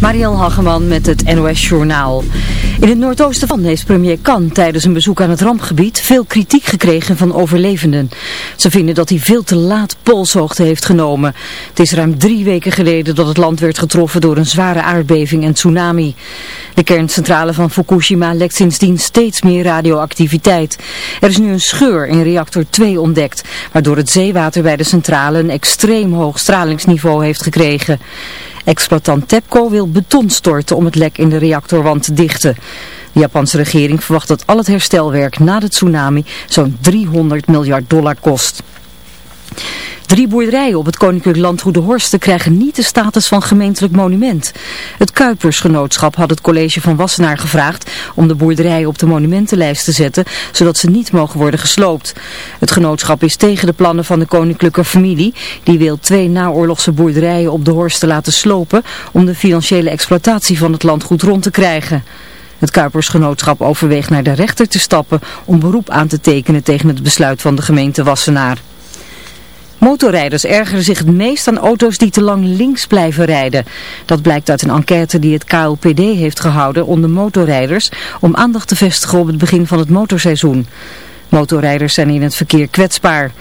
Marielle Hageman met het NOS Journaal. In het noordoosten van heeft premier Kan tijdens een bezoek aan het rampgebied veel kritiek gekregen van overlevenden. Ze vinden dat hij veel te laat polshoogte heeft genomen. Het is ruim drie weken geleden dat het land werd getroffen door een zware aardbeving en tsunami. De kerncentrale van Fukushima lekt sindsdien steeds meer radioactiviteit. Er is nu een scheur in reactor 2 ontdekt, waardoor het zeewater bij de centrale een extreem hoog stralingsniveau heeft gekregen. Exploitant TEPCO wil beton storten om het lek in de reactorwand te dichten. De Japanse regering verwacht dat al het herstelwerk na de tsunami zo'n 300 miljard dollar kost. Drie boerderijen op het Koninklijk Landgoed de Horsten krijgen niet de status van gemeentelijk monument. Het Kuipersgenootschap had het college van Wassenaar gevraagd om de boerderijen op de monumentenlijst te zetten, zodat ze niet mogen worden gesloopt. Het genootschap is tegen de plannen van de koninklijke familie, die wil twee naoorlogse boerderijen op de Horsten laten slopen om de financiële exploitatie van het landgoed rond te krijgen. Het Kuipersgenootschap overweegt naar de rechter te stappen om beroep aan te tekenen tegen het besluit van de gemeente Wassenaar. Motorrijders ergeren zich het meest aan auto's die te lang links blijven rijden. Dat blijkt uit een enquête die het KLPD heeft gehouden onder motorrijders om aandacht te vestigen op het begin van het motorseizoen. Motorrijders zijn in het verkeer kwetsbaar.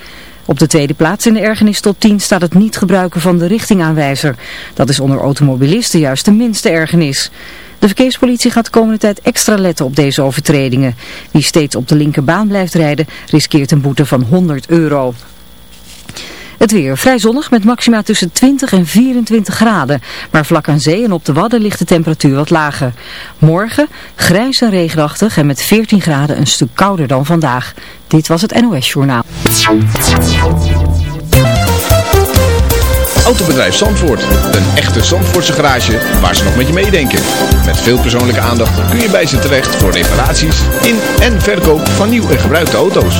Op de tweede plaats in de ergernis tot 10 staat het niet gebruiken van de richtingaanwijzer. Dat is onder automobilisten juist de minste ergernis. De verkeerspolitie gaat de komende tijd extra letten op deze overtredingen. Wie steeds op de linkerbaan blijft rijden riskeert een boete van 100 euro. Het weer vrij zonnig met maxima tussen 20 en 24 graden. Maar vlak aan zee en op de Wadden ligt de temperatuur wat lager. Morgen grijs en regenachtig en met 14 graden een stuk kouder dan vandaag. Dit was het NOS Journaal. Autobedrijf Zandvoort. Een echte Zandvoortse garage waar ze nog met je meedenken. Met veel persoonlijke aandacht kun je bij ze terecht voor reparaties in en verkoop van nieuw en gebruikte auto's.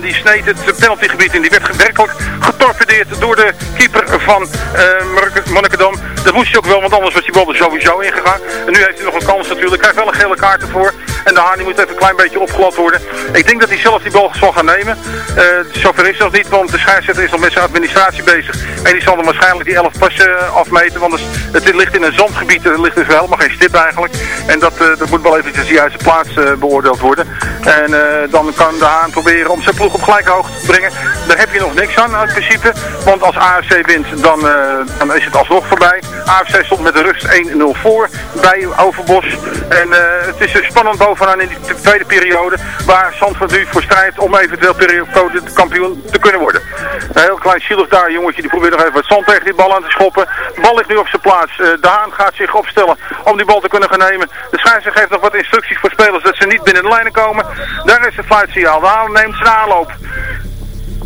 Die sneed het penaltygebied in. Die werd werkelijk getorpedeerd door de keeper van eh Monnikendam. Dat moest hij ook wel, want anders was die bal er sowieso ingegaan. En nu heeft hij nog een kans natuurlijk. Hij krijgt wel een gele kaart ervoor. En de Haan die moet even een klein beetje opgelat worden. Ik denk dat hij zelf die bal zal gaan nemen. Eh zover is dat niet, want de scheidsrechter is nog met zijn administratie bezig. En die zal dan waarschijnlijk die 11 passen afmeten, want het, ligt in een zandgebied. Er ligt dus helemaal geen stip eigenlijk. En dat, eh, dat moet wel eventjes de juiste plaats eh, beoordeeld worden. En eh, dan kan de Haan proberen om zijn ploeg op gelijke hoogte te brengen. Daar heb je nog niks aan in principe. Want als AFC wint, dan, eh, dan is het alsnog voorbij. AFC stond met de rust 1-0 voor bij Overbos. En eh, het is dus spannend bovenaan in die tweede periode. Waar Zandvoort nu voor strijdt om eventueel periode kampioen te kunnen worden. Een heel klein zielig daar jongetje die probeert nog even wat zand tegen die bal aan te schoppen. De bal ligt nu op zijn plaats. Eh, de Haan gaat zich opstellen om die bal te kunnen gaan nemen. De scheidsrechter geeft nog wat instructies voor spelers dat ze niet binnen de lijnen komen. Daar is het fluitsignaal. De Haan neemt zijn aanloop.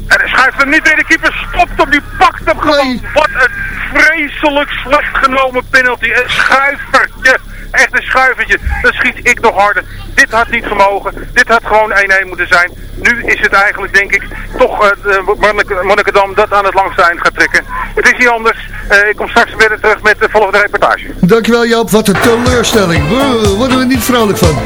En hij schuift hem niet in. De keeper stopt hem. Die pakt hem gewoon. Wat een vreselijk slecht genomen penalty. Een schuivertje. Echt een schuivertje. Dan schiet ik nog harder. Dit had niet gemogen. Dit had gewoon 1-1 moeten zijn. Nu is het eigenlijk, denk ik, toch uh, Monnik- Monnikendam dat aan het langste eind gaat trekken. Het is niet anders. Eh, ik kom straks weer terug met de volgende reportage. Dankjewel Joop, wat een teleurstelling. Daar worden we niet vrolijk van.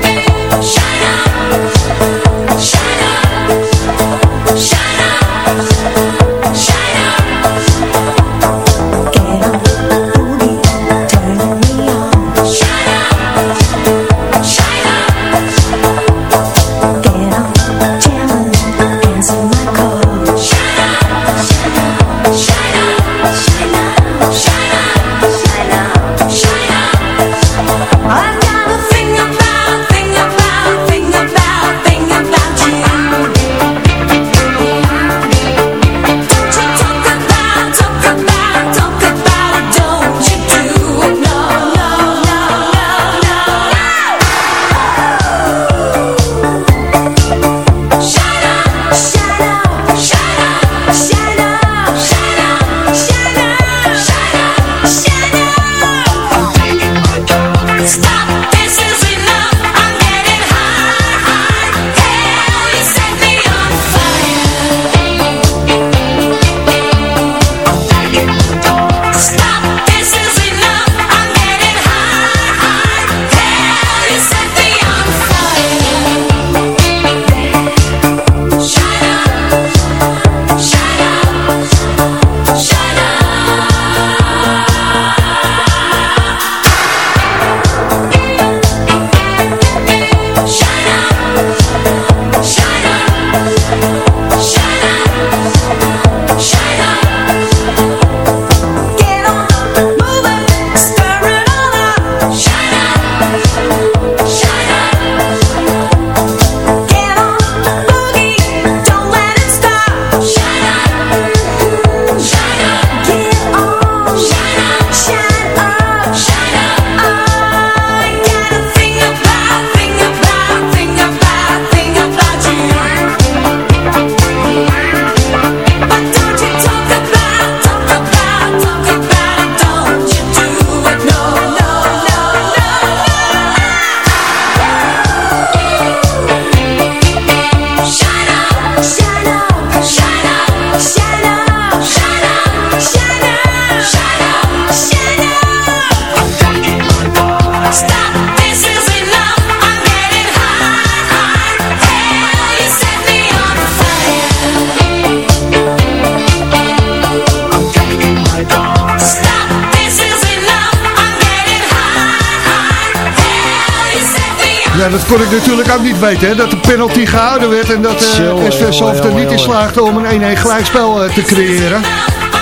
Ook niet weten, hè, dat de penalty gehouden werd en dat uh, SV jongen, Soft er niet in slaagde om een 1-1 gelijkspel eh, te creëren.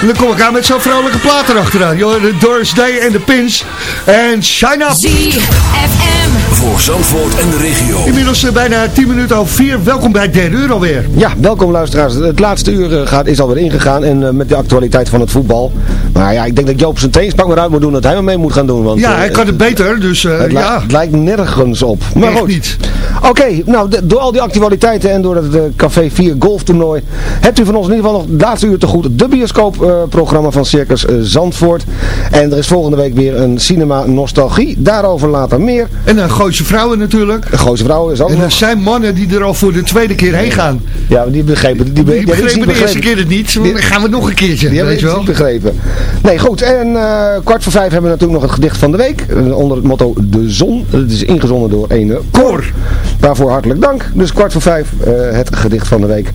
En dan kom ik aan met zo'n vrolijke plaat erachteraan. Joh, de Doris Day en de Pins en Shine Up. ZFM. Voor Zandvoort en de regio. Inmiddels eh, bijna 10 minuten over 4. Welkom bij derde uur alweer. Ja, welkom luisteraars. Het laatste uur eh, gaat, is alweer ingegaan en eh, met de actualiteit van het voetbal. Maar ja, ik denk dat Joop zijn trainingspak maar uit moet doen, dat hij maar mee moet gaan doen. Want, Ja, eh, hij kan het beter, dus eh, het, ja. het lijkt nergens op. Maar Echt goed, niet. Oké, nou, de- door al die actualiteiten en door het eh, Café 4 golftoernooi hebt u van ons in ieder geval nog het laatste uur te goed de bioscoopprogramma van Circus eh, Zandvoort. En er is volgende week weer een cinema nostalgie. Daarover later meer. En een Gooise vrouwen natuurlijk. Gooise Vrouw is ook En er nog... zijn mannen die er al voor de tweede keer heen gaan. Ja, die begrepen. Die, be- Die die begrepen iets de eerste keer het niet. Dan gaan we nog een keertje, Die weet je wel. niet begrepen. Nee, goed. En eh, kwart voor vijf hebben we natuurlijk nog het gedicht van de week. onder het motto De Zon. Het is ingezonden door een koor. Waarvoor hartelijk dank. Dus kwart voor vijf eh, het gedicht van de week.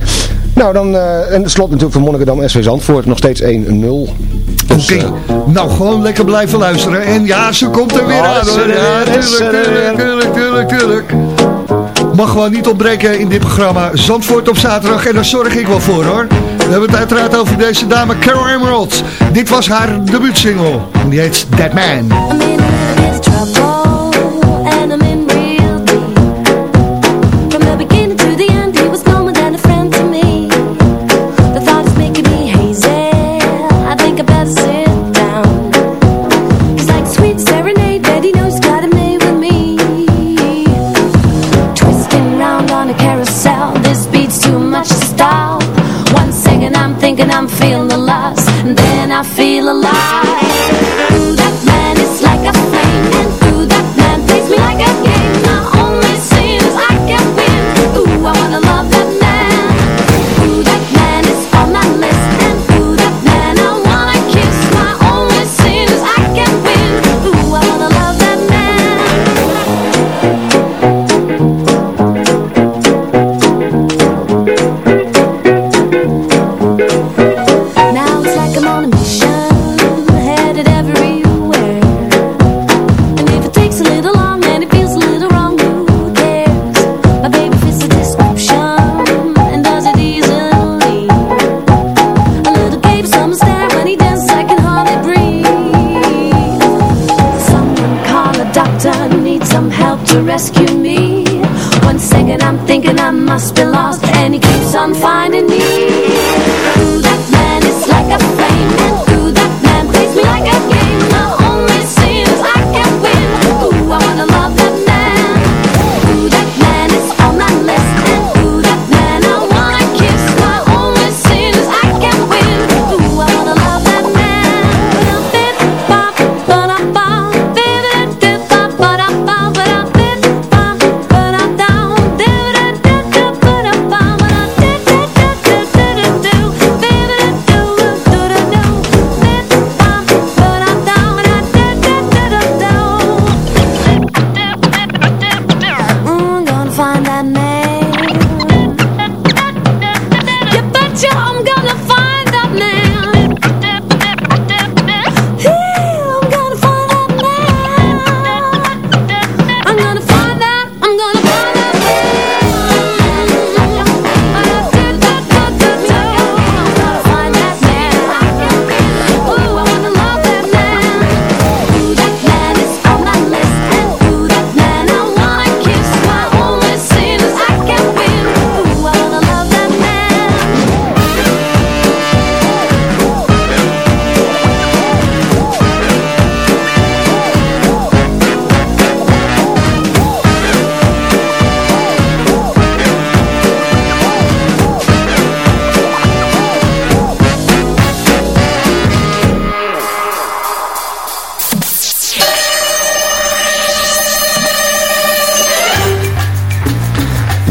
Nou, dan eh, en het slot natuurlijk van Monnikendam SV Zandvoort. Nog steeds 1-0. Dus, Oké, eh, nou gewoon lekker blijven luisteren. En ja, ze komt er weer Oh, aan hoor. Ja, tuurlijk, tuurlijk, tuurlijk, tuurlijk. Mag gewoon niet ontbreken in dit programma. Zandvoort op zaterdag en daar zorg ik wel voor hoor. We hebben het uiteraard over deze dame Carol Emerald. Dit was haar debuutsingle. En die heet That Man.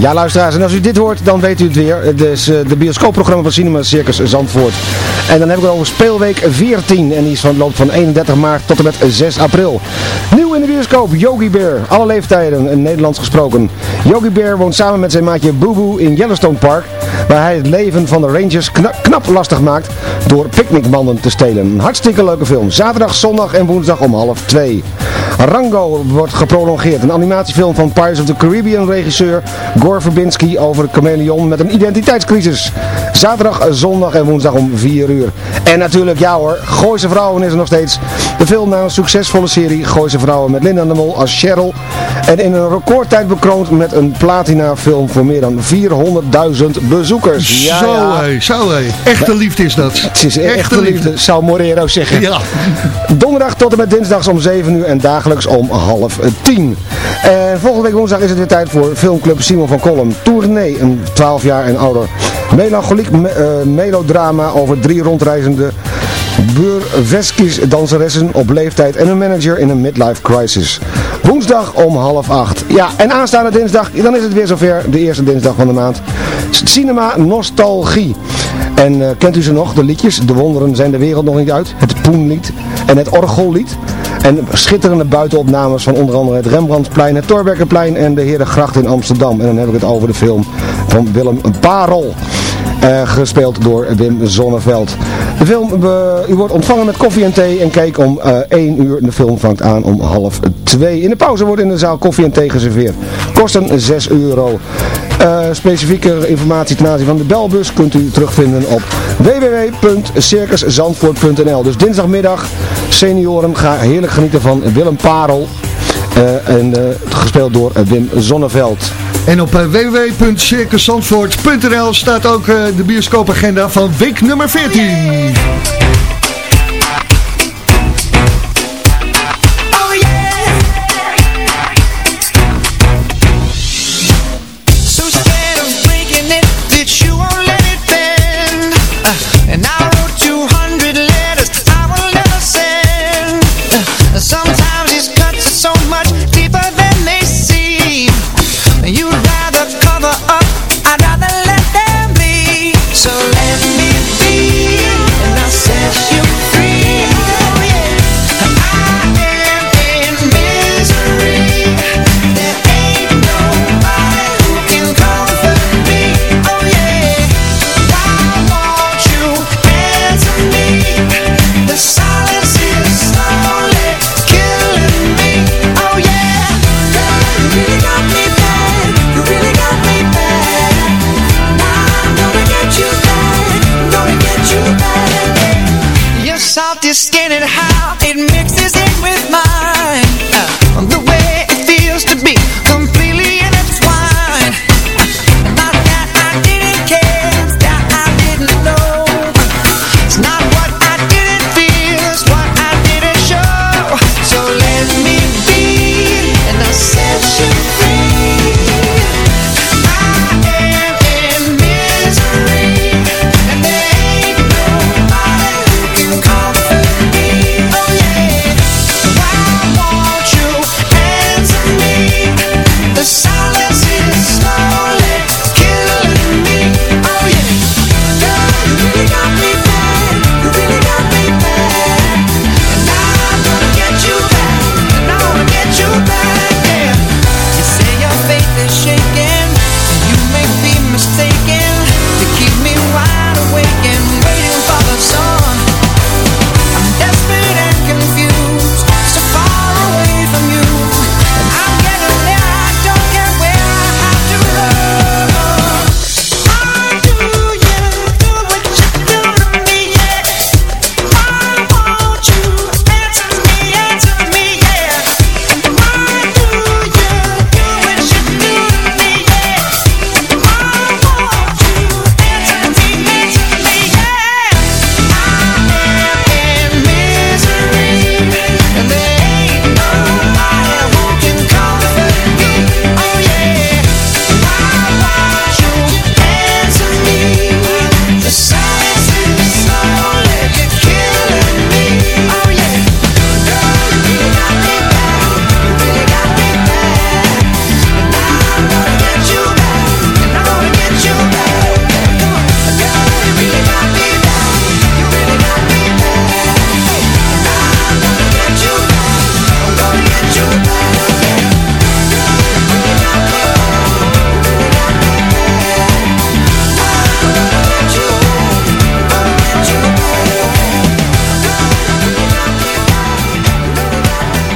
Ja, luisteraars, en als u dit hoort, dan weet u het weer. Is eh, de bioscoopprogramma van Cinema Circus Zandvoort. En dan heb ik het over speelweek 14. En die is van, loopt van 31 maart tot en met 6 april. Nieuw in de bioscoop, Yogi Bear. Alle leeftijden, in Nederlands gesproken. Yogi Bear woont samen met zijn maatje Boo Boo in Yellowstone Park. Waar hij het leven van de rangers kna- knap lastig maakt door picknickmanden te stelen. Een hartstikke leuke film. Zaterdag, zondag en woensdag om half twee. Rango wordt geprolongeerd. Een animatiefilm van Pirates of the Caribbean regisseur Gore Verbinski over een chameleon met een identiteitscrisis. Zaterdag, zondag en woensdag om 4 uur. En natuurlijk, ja hoor, Gooise Vrouwen is er nog steeds. De film na een succesvolle serie Gooise Vrouwen met Linda de Mol als Cheryl. En in een recordtijd bekroond met een platina film voor meer dan 400.000 bezoekers. Ja, zo ja. hé, zo hé. Echte liefde is dat. Het is echte liefde, zou Morero zeggen. Ja. Donderdag tot en met dinsdags om 7 uur en dagelijks om half tien. En volgende week woensdag is het weer tijd voor filmclub Simon van Kolm. Tournee, een 12 jaar en ouder melancholiek me- eh, melodrama over drie rondreizende Burveskis danseressen op leeftijd en een manager in een midlife crisis. Woensdag om half acht. Ja, en aanstaande dinsdag, dan is het weer zover, de eerste dinsdag van de maand. Cinema Nostalgie. En eh, kent u ze nog, de liedjes? De wonderen zijn de wereld nog niet uit. Het Poenlied en het Orgellied. En schitterende buitenopnames van onder andere het Rembrandtplein, het Torbekkenplein en de Herengracht in Amsterdam. En dan heb ik het over de film van Willem Parel. Eh, gespeeld door Wim Zonneveld. De film, eh, u wordt ontvangen met koffie en thee en kijk om eh 1 uur. De film vangt aan om half 2. In de pauze wordt in de zaal koffie en thee geserveerd. Kosten 6 euro. Eh, specifieke informatie ten aanzien van de belbus kunt u terugvinden op www.circuszandvoort.nl Dus dinsdagmiddag, senioren, ga heerlijk genieten van Willem Parel. eh, en eh, gespeeld door Wim Zonneveld. En op www.circuszandvoort.nl staat ook de bioscoopagenda van week nummer 14.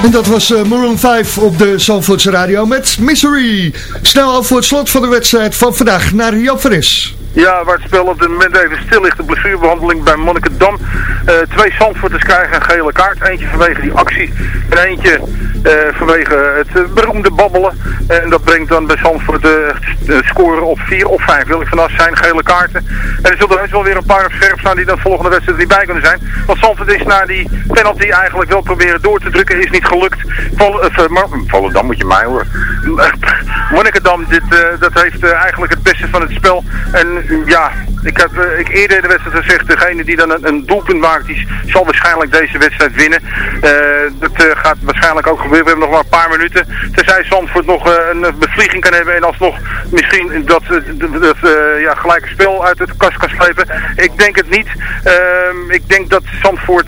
En dat was eh, Maroon 5 op de Zandvoortse Radio met Misery. Snel over voor het slot van de wedstrijd van vandaag naar Fris. Ja, waar het spel op dit moment even stil ligt. De blessurebehandeling bij Monnikendam. Eh twee Zandvoorters krijgen een gele kaart. Eentje vanwege die actie. En eentje eh, vanwege het eh, beroemde babbelen. En dat brengt dan bij Zandvoort de, score op 4 of 5. Wil ik vanaf zijn gele kaarten. En er zullen heus wel weer een paar op scherp staan die dan volgende wedstrijd niet bij kunnen zijn. Want Zandvoort is na die penalty eigenlijk wel proberen door te drukken. Is niet gelukt. Uh, maar, Volendam moet je mij horen. Monnikendam, dit, dat heeft eigenlijk het beste van het spel. En ja, ik heb eh, ik eerder de wedstrijd gezegd, degene die dan een, een doelpunt maakt, die zal waarschijnlijk deze wedstrijd winnen. Eh, dat eh, gaat waarschijnlijk ook gebeuren. We hebben nog maar een paar minuten. Tenzij Zandvoort nog een bevlieging kan hebben en alsnog misschien dat, dat ja, gelijke spel uit het kast kan slepen. Ik denk het niet. Ehm, ik denk dat Zandvoort...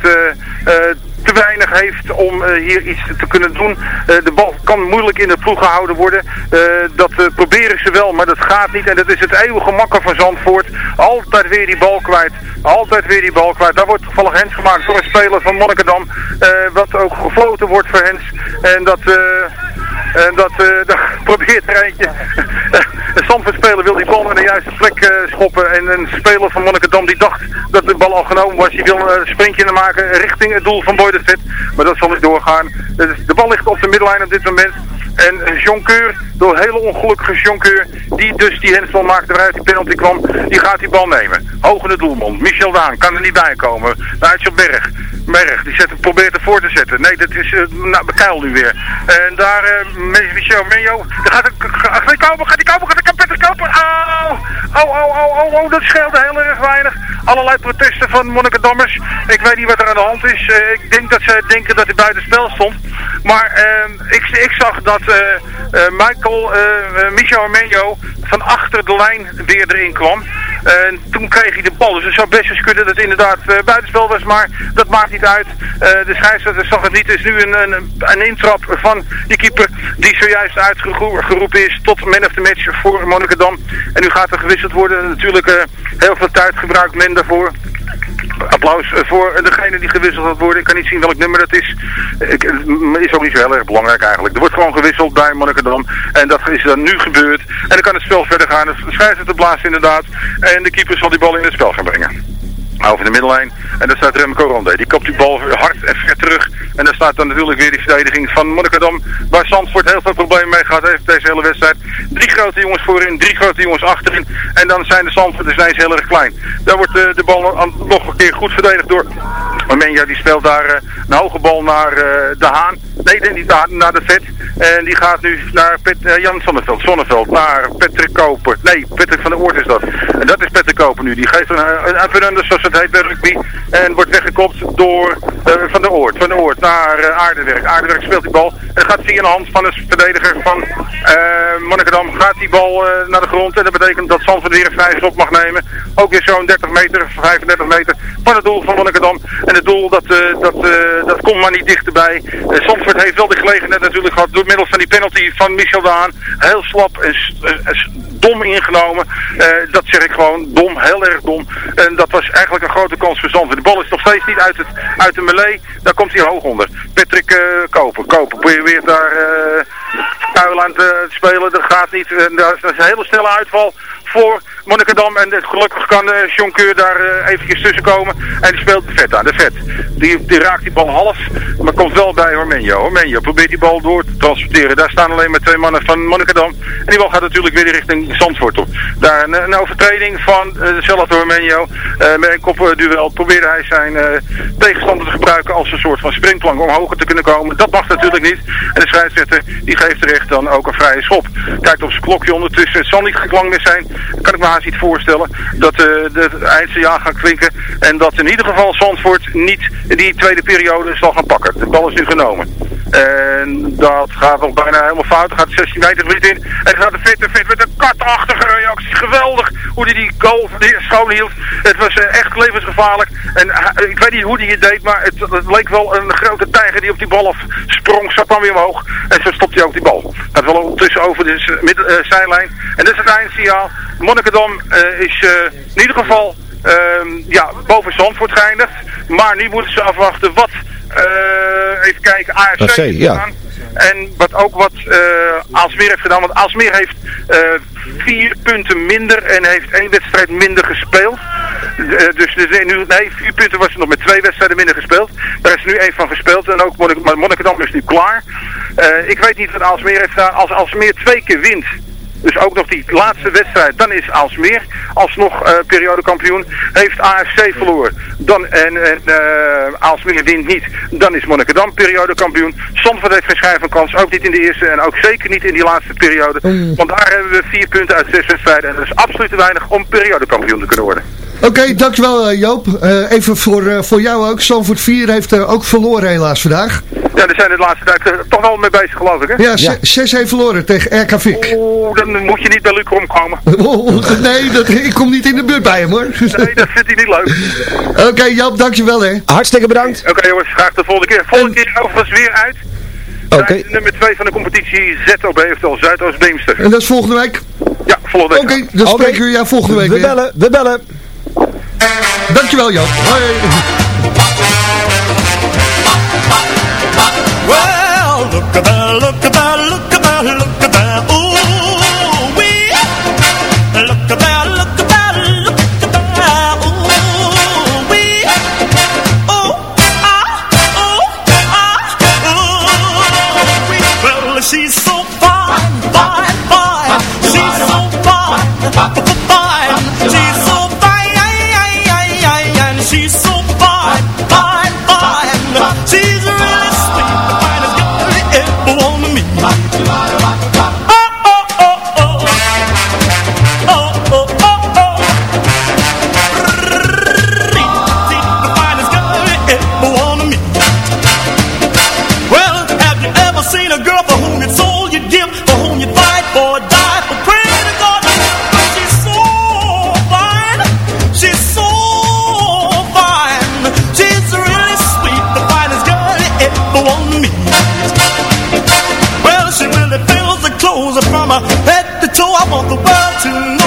te weinig heeft om eh, hier iets te kunnen doen. Eh, de bal kan moeilijk in de ploeg gehouden worden. Eh, dat proberen ze wel, maar dat gaat niet. En dat is het eeuwige makker van Zandvoort. Altijd weer die bal kwijt. Altijd weer die bal kwijt. Daar wordt toevallig hens gemaakt door een speler van Monnikendam. wat ook gefloten wordt voor hens. En dat... en dat, eh, dat probeert er eentje. een Zandvoort-speler wil die bal naar de juiste plek eh, schoppen. En een speler van Monnikendam die dacht dat de bal al genomen was. Die wil een sprintje maken richting het doel van Boy de Vet. Maar dat zal niet doorgaan. Dus de bal ligt op de middellijn op dit moment. En eh, Jonker, door een hele ongelukkige Jonker, die dus die hensbal maakte waaruit die penalty kwam, die gaat die bal nemen. Hoog in de doelmond. Michel Daan kan er niet bij komen. Nigel Berg. Berg, die zet, probeert ervoor te zetten. Nee, dat is uh, nou, nu weer. En daar, uh, Michel Menjo, daar gaat hij komen, gaat hij komen, gaat hij Petter Oh, oh, oh, oh, oh, oh, dat scheelde heel erg weinig. Allerlei protesten van Monnikendammers. Ik weet niet wat er aan de hand is. Uh, ik denk dat ze denken dat hij buiten spel stond. Maar uh, ik, ik zag dat uh, uh, Michael, Michel Armenio van achter de lijn weer erin kwam. En toen kreeg hij de bal. Dus het zou best eens kunnen dat het inderdaad uh, buitenspel was. Maar dat maakt niet uit. Uh, de scheidsrechter zag het niet. Het is nu een, een, een intrap van die keeper die zojuist uitgeroepen is tot man of the match voor Monnikendam. En nu gaat er gewisseld worden. Natuurlijk uh, heel veel tijd gebruikt men daarvoor applaus voor degene die gewisseld gaat worden. Ik kan niet zien welk nummer dat is. Ik, is ook niet zo heel erg belangrijk eigenlijk. Er wordt gewoon gewisseld bij Monnikendam. En dat is dan nu gebeurd. En dan kan het spel verder gaan. De scheidsrechter blaast inderdaad. En de keeper zal die bal in het spel gaan brengen over de middellijn. En daar staat Remco Ronde. Die kopt die bal hard en ver terug. En daar staat dan natuurlijk weer die verdediging van Monnikendam. Waar Zandvoort heel veel problemen mee gehad heeft deze hele wedstrijd. Drie grote jongens voorin, drie grote jongens achterin. En dan zijn de Zandvoorters ineens heel erg klein. Daar wordt uh, de bal nog een keer goed verdedigd door Armenia. Die speelt daar uh, een hoge bal naar uh, De Haan. Nee, niet naar, naar de Vet. En die gaat nu naar Pet, Jan Zonneveld. Zonneveld naar Patrick Koper. Nee, Patrick van der Oort is dat. En dat is Patrick Koper nu. Die geeft een, een, een, een zoals het heet bij rugby. En wordt weggekopt door uh, Van der Oort. Van der Oort naar uh, Aardewerk. Aardewerk speelt die bal. En gaat via de hand van de verdediger van uh. Gaat die bal naar de grond. En dat betekent dat Zandvoort weer een vrije schop mag nemen. Ook weer zo'n 30 meter, 35 meter van het doel van Monnikendam. En het doel dat, dat, dat komt maar niet dichterbij. Zandvoort heeft wel de gelegenheid natuurlijk gehad door middel van die penalty van Michel Daan. Heel slap en dom ingenomen. dat zeg ik gewoon. Dom, heel erg dom. En dat was eigenlijk een grote kans voor Zandvoort. De bal is nog steeds niet uit, het, uit de melee. Daar komt hij hoog onder. Patrick uh, Koper. Koper probeert daar uh, kuil aan te spelen. Dat gaat niet. Uh, dat is een hele snelle uitval voor Monnikendam. En gelukkig kan uh, John Keur daar uh, eventjes tussen komen. En die speelt de vet aan. De vet. Die, die raakt die bal half. Maar komt wel bij Ormenio. Ormenio probeert die bal door te transporteren. Daar staan alleen maar twee mannen van Monnikendam. En die bal gaat natuurlijk weer richting Zandvoort op. Daar een, een overtreding van uh, dezelfde Ormenio. met een kopduel probeerde hij zijn tegenstander te gebruiken als een soort van springplank om hoger te kunnen komen. Dat mag natuurlijk niet. En de scheidsrechter die geeft terecht dan ook een vrije schop. Kijkt op zijn klokje ondertussen. Het zal niet geklang meer zijn. Kan ik me niet voorstellen dat uh, de eindse jaar gaan klinken. En dat in ieder geval Zandvoort niet die tweede periode zal gaan pakken. De bal is nu genomen. En dat gaat nog bijna helemaal fout. Er gaat 16 meter gebied in. En gaat de de vet met een katachtige reactie. Geweldig hoe hij die goal schoon hield. Het was uh, echt levensgevaarlijk. En uh, ik weet niet hoe hij het deed, maar het, leek wel een grote tijger die op die bal afsprong. Zat dan weer omhoog. En zo stopt hij ook die bal. Gaat wel ondertussen over de zijlijn. En dat is het eindsignaal. Monnikendam is in ieder geval ja, boven Zandvoort geëindigd. Maar nu moeten ze afwachten wat uh, even kijken, AFC ja. En wat ook wat uh, Aalsmeer heeft gedaan. Want Aalsmeer heeft uh, vier punten minder en heeft één wedstrijd minder gespeeld. Eh, dus zijn nu, nee, vier punten was er nog met twee wedstrijden minder gespeeld. Daar is er nu één van gespeeld en ook Monnikendam is nu klaar. Eh, ik weet niet wat Aalsmeer heeft gedaan. Als Aalsmeer twee keer wint, dus ook nog die laatste wedstrijd, dan is Aalsmeer alsnog eh periodekampioen. Heeft AFC verloren, dan, en, en eh, Aalsmeer wint niet, dan is Monnikendam periodekampioen. Zandvoort heeft geen schijn van kans, ook niet in de eerste en ook zeker niet in die laatste periode. Want daar hebben we vier punten uit zes wedstrijden en dat is absoluut te weinig om periodekampioen te kunnen worden. Oké, dankjewel eh, Joop. Eh, even voor, eh, voor jou ook. Zandvoort 4 heeft eh, ook verloren helaas vandaag. Ja, daar zijn we de laatste tijd toch wel mee bezig geloof ik hè? Ja, 6 heeft verloren tegen RK Vic. Oeh, dan moet je niet bij Luc omkomen. Oh, nee, dat, ik kom niet in de buurt bij hem hoor. Nee, dat vindt hij niet leuk. Oké, Joop, dankjewel hè. Hartstikke bedankt. Oké jongens, graag de volgende keer. Volgende keer overigens weer uit. Oké. Nummer 2 van de competitie ZOB, oftewel Zuidoost-Beemster. En dat is volgende week. Ja, volgende Oké, week. dan Oké. spreken we jou volgende week We weer. bellen, we bellen. Dankjewel Joop. Hoi. Well, look at look at look at look at that. Ooh. Look at look at look at that. Ooh, wee. Ah, oh, ah, ooh. Well, she's so fine, fine, fine. She's so fine. Her head to toe. I want the world.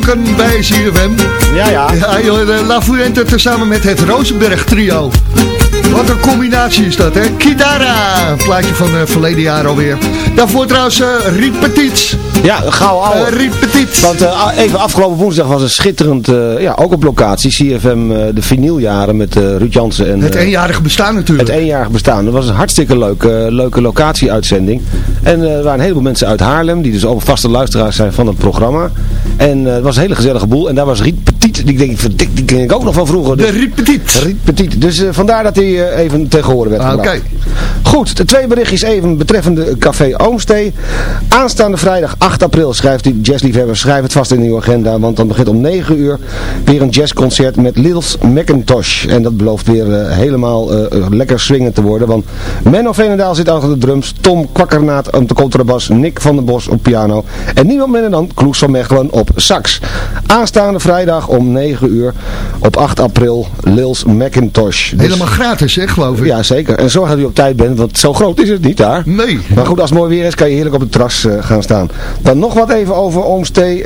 Klanken bij CFM. Ja, ja. Ja, joh, La Fuente tezamen met het Rosenberg trio. Wat een combinatie is dat, hè? Kidara, een plaatje van uh, verleden jaar alweer. Daarvoor trouwens uh. Ja, gauw ouwe. Uh. Want uh, even afgelopen woensdag was een schitterend, uh, ja, ook op locatie, CFM de vinyljaren met Ruud Jansen. En, het eenjarige bestaan natuurlijk. Het eenjarige bestaan. Dat was een hartstikke leuke, leuke locatieuitzending. En er waren een heleboel mensen uit Haarlem, die dus ook vaste luisteraars zijn van het programma. En het was een hele gezellige boel. En daar was Riet Petit, die denk ik, die ken ik ook nog van vroeger. Dus, de Riet Petit. Riet Petit. Dus vandaar dat hij even tegen horen werd ah, Oké. Okay. Goed, de twee berichtjes even betreffende Café Oomstee. Aanstaande vrijdag 8 april schrijft u jazzliefhebber, schrijf het vast in uw agenda, want dan begint om 9 uur weer een jazzconcert met Lils McIntosh. En dat belooft weer uh, helemaal lekker swingend te worden, want Menno Veenendaal zit achter de drums, Tom Kwakkernaat op de contrabas, Nick van der Bos op piano en niemand minder dan Kloes van Mechelen op sax. Aanstaande vrijdag om 9 uur op 8 april Lils McIntosh. Dus, helemaal gratis, hè, geloof ik. Ja, zeker. En zorg dat u op tijd bent, want zo groot is het niet daar. Nee. Maar goed, als het mooi weer is, kan je heerlijk op het terras uh, gaan staan. Dan nog wat even over Oomstee. Uh,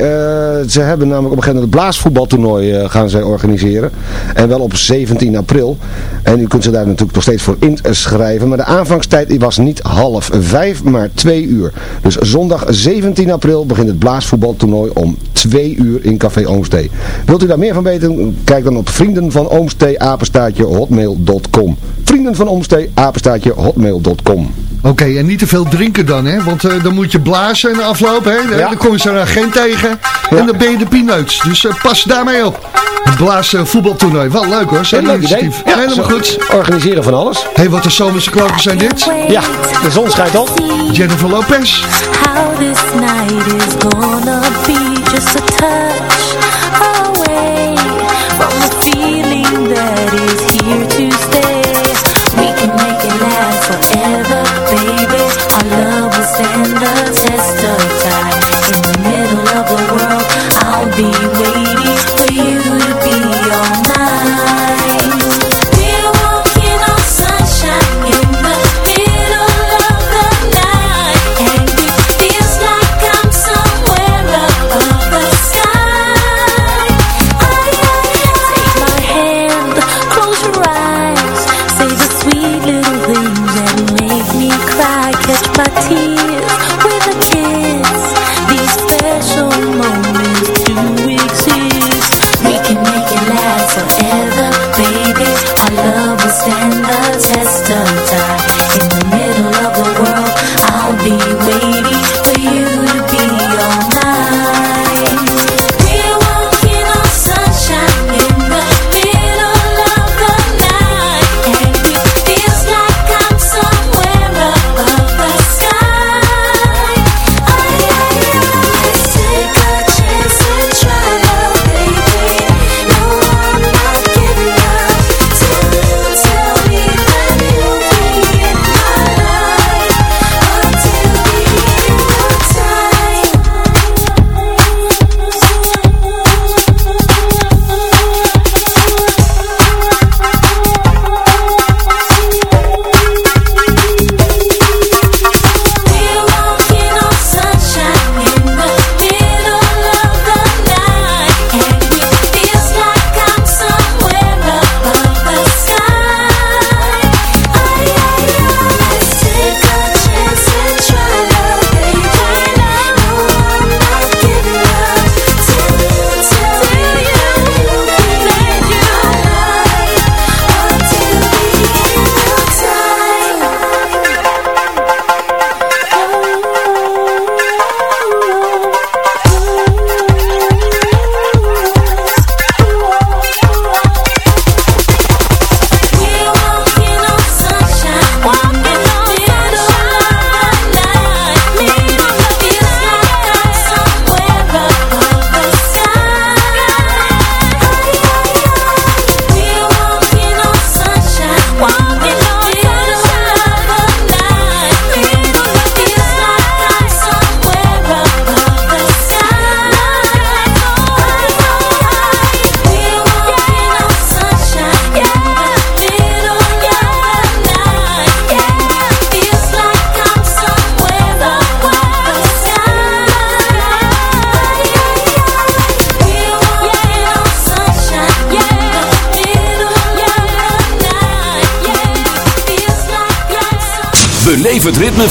ze hebben namelijk op een gegeven moment het blaasvoetbaltoernooi uh, gaan zij organiseren. En wel op 17 april. En u kunt ze daar natuurlijk nog steeds voor inschrijven. Maar de aanvangstijd was niet half vijf, maar twee uur. Dus zondag 17 april begint het blaasvoetbaltoernooi om twee uur in Café Oomstee. Wilt u daar meer van weten? Kijk dan op vrienden van Oomstee, apenstaartje, hotmail.com. Vrienden van Oomstee, apenstaartje, hotmail.com. Oké, okay, en niet te veel drinken dan, hè? Want uh, dan moet je blazen in de afloop, hè? Ja. Dan kom je zo'n agent tegen ja. en dan ben je de peanuts. Dus uh, pas daarmee op. Het blazen voetbaltoernooi. Wel leuk hoor, zo'n initiatief. Ja, helemaal goed. Organiseren van alles. Hé, hey, wat een zomerse klanken zijn dit? Ja, de zon schijnt op. Jennifer Lopez. How this night is gonna be just a touch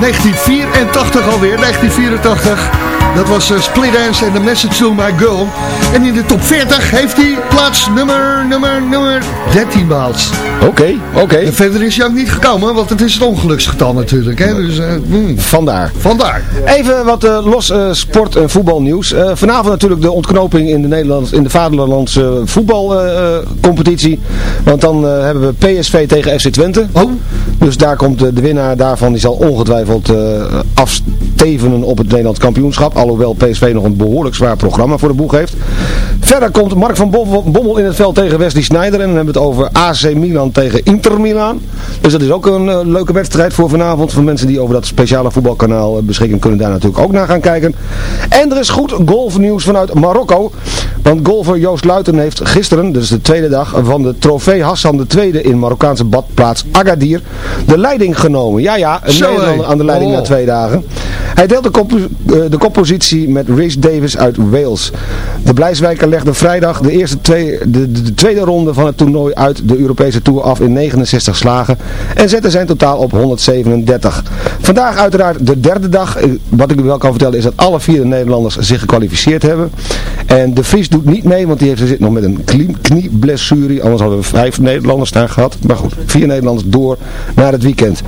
1984 alweer, 1984. Dat was uh, Split Dance en The Message to My Girl. En in de top 40 heeft hij plaats nummer, nummer, nummer 13 behaald. Oké, oké. En verder is hij ook niet gekomen, want het is het ongeluksgetal natuurlijk. Hè? Dus, eh, hmm, Vandaar. vandaar. Even wat eh, los eh, sport- en voetbalnieuws. Eh, vanavond natuurlijk de ontknoping in de, Nederlands, in de vaderlandse voetbalcompetitie. Want dan eh, hebben we PSV tegen FC Twente. Oh, Dus daar komt de, de winnaar daarvan, die zal ongetwijfeld eh, afstevenen op het Nederlands kampioenschap. Alhoewel PSV nog een behoorlijk zwaar programma voor de boeg heeft. Verder komt Mark van Bommel in het veld tegen Wesley Sneijder. En dan hebben we het over AC Milan tegen Inter Milan. Dus dat is ook een eh, leuke wedstrijd voor vanavond. Voor mensen die over dat speciale voetbalkanaal eh, beschikken, kunnen daar natuurlijk ook naar gaan kijken. En er is goed golfnieuws vanuit Marokko. Want golfer Joost Luiten heeft gisteren, dus de tweede dag van de trofee Hassan II in Marokkaanse badplaats Agadir, de leiding genomen. Ja, ja, een Zo, Nederlander aan de leiding Oh. na twee dagen. Hij deelt de, kop, eh, de koppositie met Rhys Davis uit Wales. De Blijswijker legde vrijdag de, eerste twee, de, de, de tweede ronde van het toernooi uit de Europese Tour af in 69 slagen en zette zijn totaal op 137. Vandaag uiteraard de derde dag. Wat ik u wel kan vertellen is dat alle vier de Nederlanders zich gekwalificeerd hebben. En de Vries niet mee, want die heeft, zit nog met een knie- knieblessure. Anders hadden we vijf Nederlanders daar gehad. Maar goed, vier Nederlanders door naar het weekend.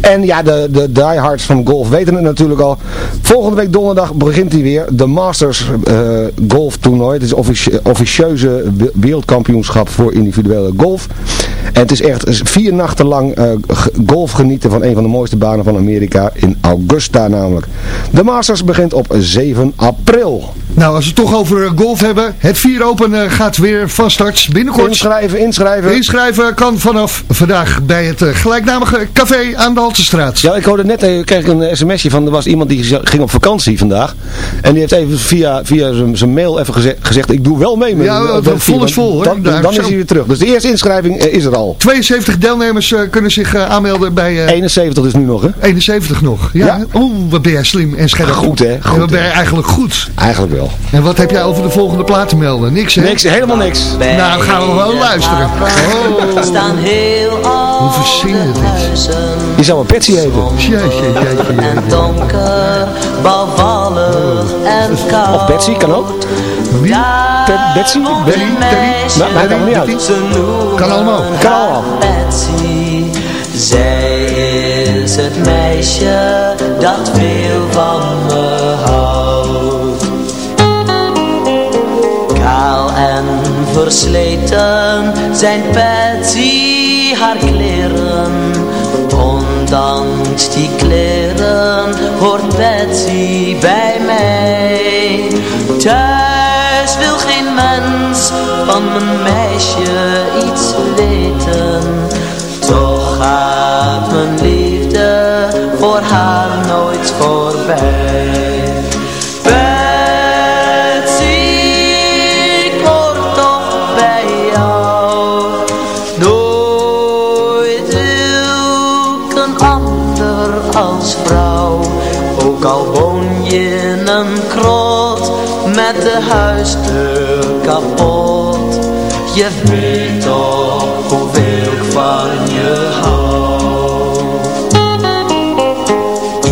En ja, de, de diehards van golf weten het natuurlijk al. Volgende week donderdag begint hij weer. De Masters eh, golf toernooi. Het is officie- officieuze we- wereldkampioenschap voor individuele golf. En het is echt vier nachten lang eh, golf genieten van een van de mooiste banen van Amerika. In Augusta namelijk. De Masters begint op 7 april. Nou, als we het toch over eh, golf hebben. Het 4 Open eh, gaat weer van start binnenkort. Inschrijven, inschrijven. Inschrijven kan vanaf vandaag bij het eh, gelijknamige café aan de Haltestraat. Ja, ik hoorde net, eh, kreeg ik een sms'je van, er was iemand die ging op vakantie vandaag. En die heeft even via, via zijn- mail even gezegd, gezegd, ik doe wel mee met Ja, dat vol is vol, hoor. Dan, is hij weer terug. Dus de eerste inschrijving is er al. 72 deelnemers kunnen zich aanmelden bij eh, 71 is nu nog, hè? 71 nog. Ja. Ja. Oeh, wat ben jij slim en scherp. Goed, hè? Goed, wat ben jij eigenlijk goed. Eigenlijk wel. En wat heb jij over de volgende plaat te melden? Niks, hè? Niks, helemaal niks. Nou, gaan we wel luisteren. Oh, staan heel hoe verzin je dit? Je zou een Petsy eten. Jeetje, jeetje, En donker, bouwvallig en koud. Of Betsy, kan ook. Wie? Pet- Betsy? Betty? Betty? Nou, maakt allemaal niet uit. Kan allemaal. Kan allemaal. Betsy. Zij is het meisje dat veel van me houdt. En versleten zijn Patsy haar kleren. Ondanks die kleren hoort Patsy bij mij. Thuis wil geen mens van mijn meisje iets weten. Toch gaat mijn liefde voor haar nooit voorbij. De huisdeur kapot. Je weet toch hoeveel ik van je hou.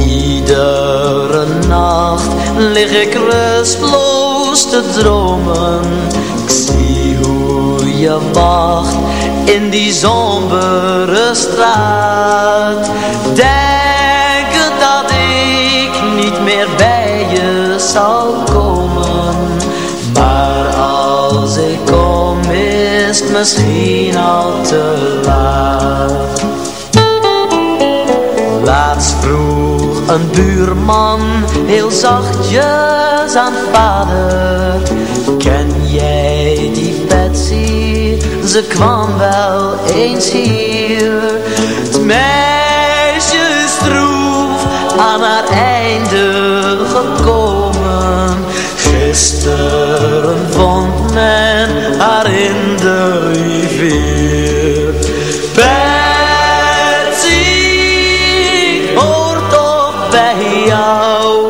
Iedere nacht lig ik rustloos te dromen. Ik zie hoe je wacht in die sombere straat. Denken dat ik niet meer bij misschien al te laat. Laatst vroeg een buurman heel zachtjes aan vader Ken jij die Betsy? Ze kwam wel eens hier Het meisje is droef aan haar einde gekomen Gisteren vond men haar in de rivier Betsy, ik hoor toch bij jou.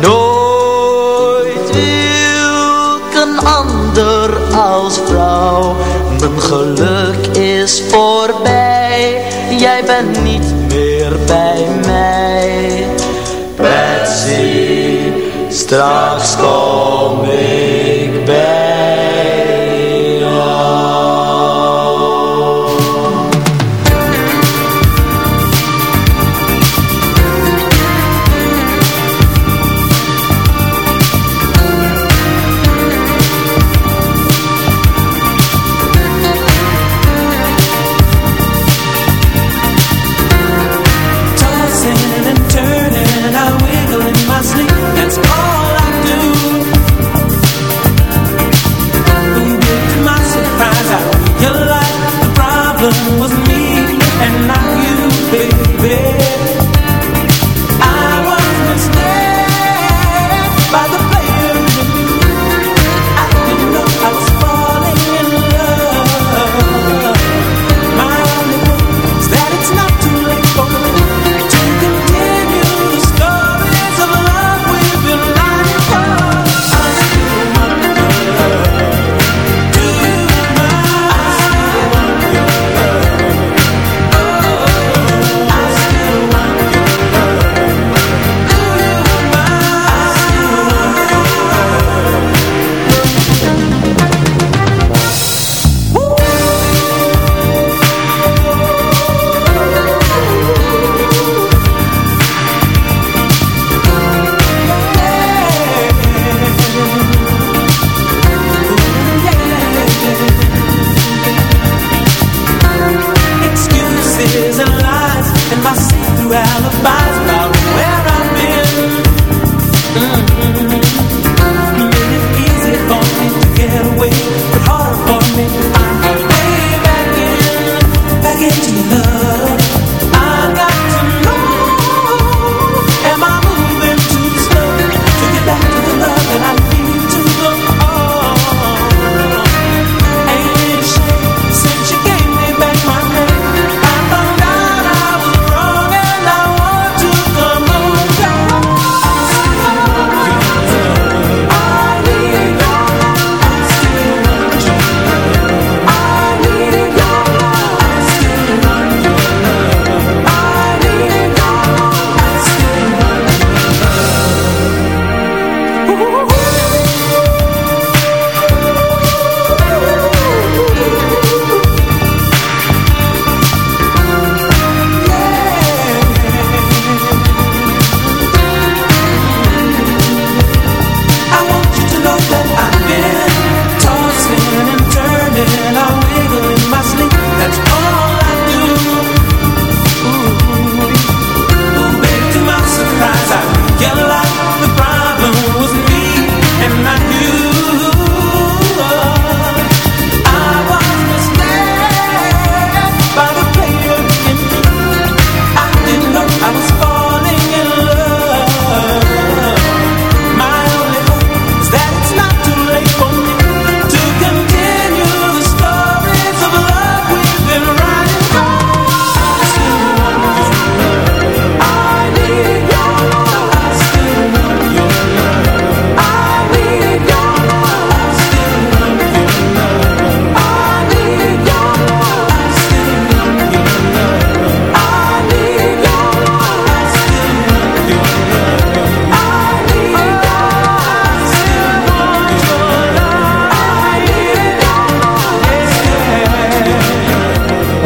Nooit wil een ander als vrouw. Mijn geluk is voorbij, jij bent niet meer bij mij. Betsy, straks kom ik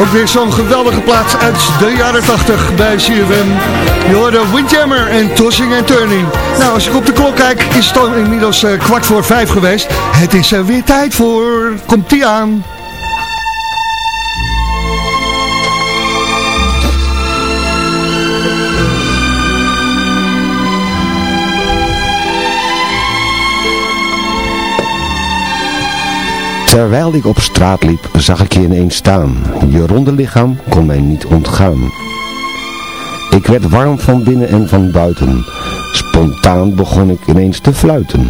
Ook weer zo'n geweldige plaats uit de jaren 80 bij CFM. Je hoorde Windjammer en Tossing en Turning. Nou, als ik op de klok kijk, is het inmiddels eh, kwart voor vijf geweest. Het is er weer tijd voor. Komt ie aan. Terwijl ik op straat liep, zag ik je ineens staan. Je ronde lichaam kon mij niet ontgaan. Ik werd warm van binnen en van buiten. Spontaan begon ik ineens te fluiten.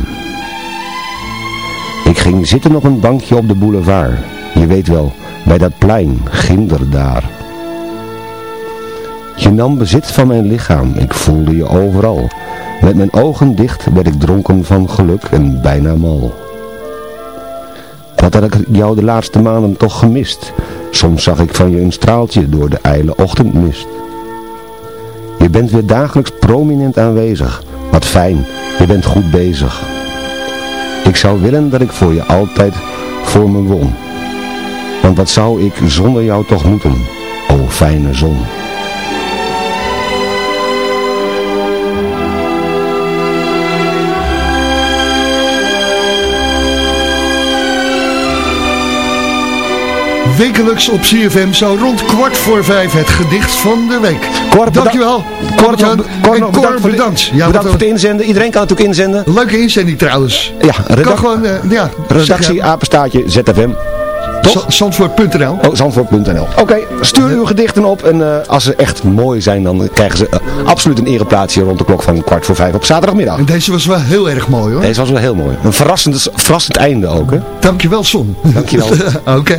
Ik ging zitten op een bankje op de boulevard. Je weet wel, bij dat plein, ginder daar. Je nam bezit van mijn lichaam, ik voelde je overal. Met mijn ogen dicht werd ik dronken van geluk en bijna mal. Wat had ik jou de laatste maanden toch gemist? Soms zag ik van je een straaltje door de ijle ochtendmist. Je bent weer dagelijks prominent aanwezig. Wat fijn, je bent goed bezig. Ik zou willen dat ik voor je altijd voor me won. Want wat zou ik zonder jou toch moeten, o fijne zon. Wekelijks op CFM, zo rond kwart voor vijf, het gedicht van de week. Cor, Dankjewel. Cor, Albert-Jan. Cor, En nog Cor, bedankt voor de-. Ja, bedankt voor het inzenden. Iedereen kan natuurlijk inzenden. een leuke inzending trouwens. Ja, Kan redac gewoon, eh, ja. redactie ja, apenstaartje ZFM. Zandvoort.nl. Oh, zandvoort.nl. Oké, stuur uw gedichten op en eh, als ze echt mooi zijn, dan krijgen ze eh, absoluut een ereplaatsje rond de klok van kwart voor vijf op zaterdagmiddag. En deze was wel heel erg mooi hoor. Deze was wel heel mooi. Een verrassend, verrassend einde ook, hè? Dankjewel Son. Dankjewel. Oké.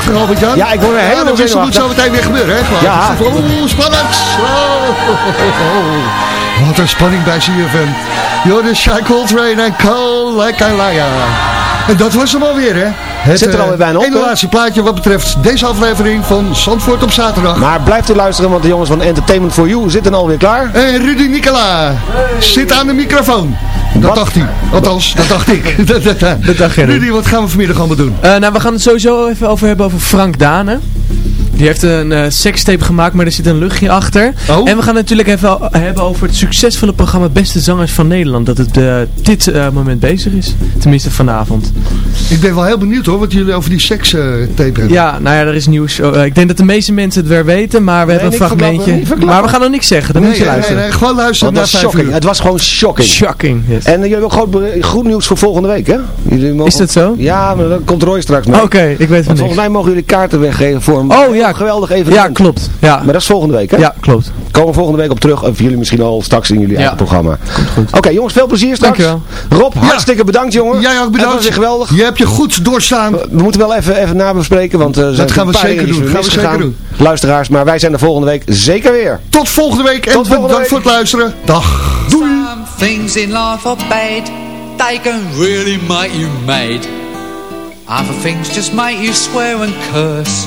Zenuwachtig, Albert-Jan? Ja, ik word er Ja, helemaal is- dat moet zenuwachtig. zo meteen weer gebeuren, hè? Gewoon. Ja. Oeh, spannend! Oh, Wat een spanning bij CFM. Joris Shy Coltrane en Cole Lekalaya. En dat was hem alweer, hè? Het Zit er alweer bijna op, hè? laatste plaatje wat betreft deze aflevering van Zandvoort op zaterdag. Maar blijft u luisteren, want de jongens van Entertainment for You zitten alweer klaar. En Rudy Nicola zit aan de microfoon. Dat Wat? dacht hij. Althans, dat dacht ik. dat, dat, Dat dacht jij niet. Rudy, wat gaan we vanmiddag allemaal doen? Eh, nou, we gaan het sowieso even over hebben over Frank Dane. Die heeft een eh sekstape gemaakt, maar er zit een luchtje achter. Oh. En we gaan het natuurlijk even hebben over het succesvolle programma Beste Zangers van Nederland. Dat het eh, dit eh, moment bezig is. Tenminste vanavond. Ik ben wel heel benieuwd hoor, wat jullie over die seks eh, tape hebben. Ja, nou ja, er is nieuws. Oh, ik denk dat de meeste mensen het weer weten, maar we hebben een niet fragmentje. niet verklappen. Maar we gaan nog niks zeggen, dan nee, moet je nee, luisteren. nee, gewoon luisteren Want naar dat was vijf shocking. Het was gewoon shocking. Shocking. yes. En jullie hebben ook groot, goed nieuws voor volgende week, hè? Jullie mogen... Is dat zo? Ja, maar dan komt Roy straks mee. Oké, ik weet van Want niks. volgens mij mogen jullie kaarten weggeven voor een Oh ja, geweldig ja, evenement. klopt. Ja, Maar dat is volgende week, hè? ja klopt. Komen we volgende week op terug. Of jullie misschien al straks in jullie Ja. eigen programma. Oké, jongens, veel plezier straks. Dankjewel. Rob, hartstikke bedankt, jongen. Jij ook Het bedankt. was weer geweldig. Je hebt je goed doorstaan. We moeten wel even, even nabespreken, want eh, zijn gaan we zeker doen. Gaan we zeker Luisteraars, maar wij zijn er volgende week zeker weer. Tot volgende week en Tot bedankt week. voor het luisteren. Dag. Doei. Some things in life are bad. They can really make you mad. Other things just make you swear and curse.